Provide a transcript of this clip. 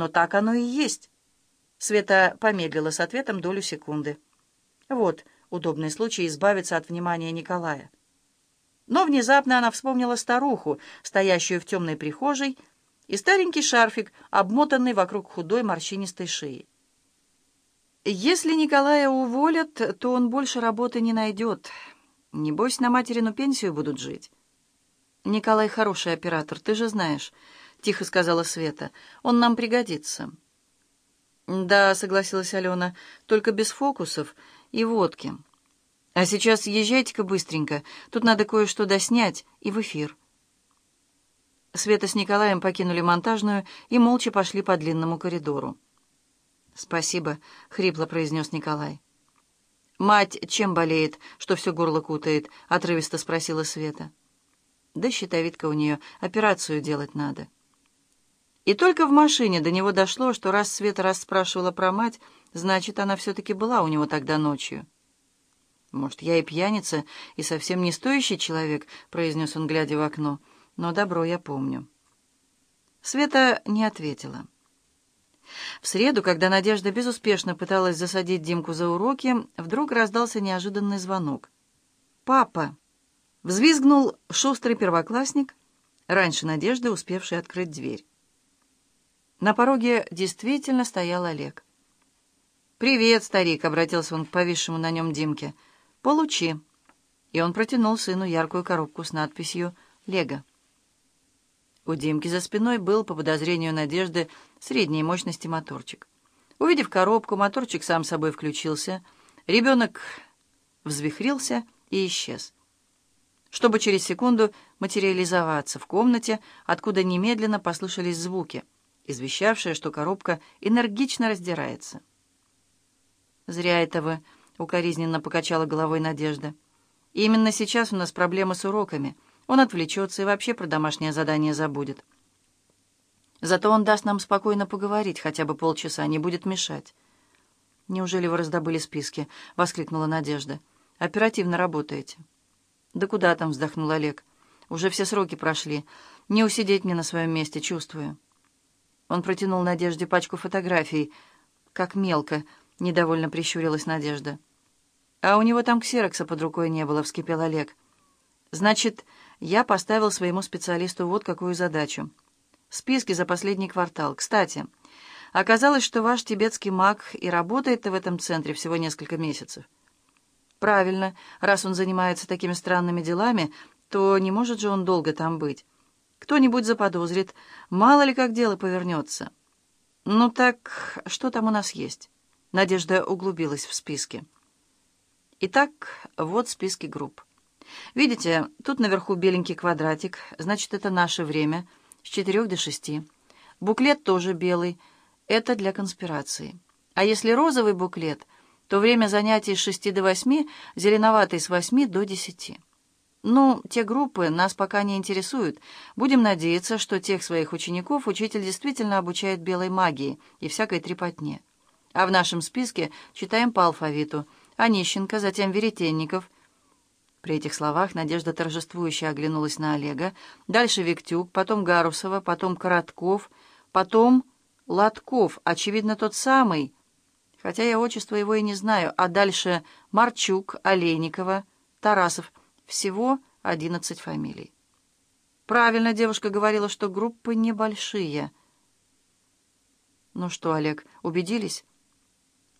но так оно и есть. Света помедлила с ответом долю секунды. Вот удобный случай избавиться от внимания Николая. Но внезапно она вспомнила старуху, стоящую в темной прихожей, и старенький шарфик, обмотанный вокруг худой морщинистой шеи. Если Николая уволят, то он больше работы не найдет. Небось, на материну пенсию будут жить. Николай хороший оператор, ты же знаешь, — тихо сказала Света. Он нам пригодится. Да, согласилась Алена, только без фокусов и водки. А сейчас езжайте-ка быстренько, тут надо кое-что доснять и в эфир. Света с Николаем покинули монтажную и молча пошли по длинному коридору. «Спасибо», — хрипло произнес Николай. «Мать чем болеет, что все горло кутает?» — отрывисто спросила Света. «Да щитовидка у нее, операцию делать надо». И только в машине до него дошло, что раз Света расспрашивала про мать, значит, она все-таки была у него тогда ночью. «Может, я и пьяница, и совсем не стоящий человек», — произнес он, глядя в окно, — «но добро я помню». Света не ответила. В среду, когда Надежда безуспешно пыталась засадить Димку за уроки, вдруг раздался неожиданный звонок. «Папа!» — взвизгнул шустрый первоклассник, раньше Надежды, успевший открыть дверь. На пороге действительно стоял Олег. «Привет, старик!» — обратился он к повисшему на нем Димке. «Получи!» И он протянул сыну яркую коробку с надписью «Лего». У Димки за спиной был, по подозрению Надежды, средней мощности моторчик. Увидев коробку, моторчик сам собой включился. Ребенок взвихрился и исчез. Чтобы через секунду материализоваться в комнате, откуда немедленно послышались звуки, извещавшие, что коробка энергично раздирается. «Зря это вы», — укоризненно покачала головой Надежда. «Именно сейчас у нас проблемы с уроками». Он отвлечется и вообще про домашнее задание забудет. Зато он даст нам спокойно поговорить, хотя бы полчаса, не будет мешать. «Неужели вы раздобыли списки?» — воскликнула Надежда. «Оперативно работаете». «Да куда там?» — вздохнул Олег. «Уже все сроки прошли. Не усидеть мне на своем месте, чувствую». Он протянул Надежде пачку фотографий. «Как мелко!» — недовольно прищурилась Надежда. «А у него там ксерокса под рукой не было», — вскипел Олег. «Значит, я поставил своему специалисту вот какую задачу. Списки за последний квартал. Кстати, оказалось, что ваш тибетский маг и работает в этом центре всего несколько месяцев. Правильно, раз он занимается такими странными делами, то не может же он долго там быть. Кто-нибудь заподозрит, мало ли как дело повернется. Ну так, что там у нас есть? Надежда углубилась в списки. Итак, вот списки групп. Видите, тут наверху беленький квадратик, значит, это наше время, с четырех до шести. Буклет тоже белый, это для конспирации. А если розовый буклет, то время занятий с шести до восьми, зеленоватый с восьми до десяти. Ну, те группы нас пока не интересуют. Будем надеяться, что тех своих учеников учитель действительно обучает белой магии и всякой трепотне. А в нашем списке читаем по алфавиту. Онищенко, затем Веретенников — при этих словах Надежда торжествующе оглянулась на Олега. Дальше Виктюк, потом Гарусова, потом Коротков, потом Латков, очевидно, тот самый, хотя я отчество его и не знаю, а дальше Марчук, Олейникова, Тарасов. Всего одиннадцать фамилий. Правильно девушка говорила, что группы небольшие. Ну что, Олег, убедились?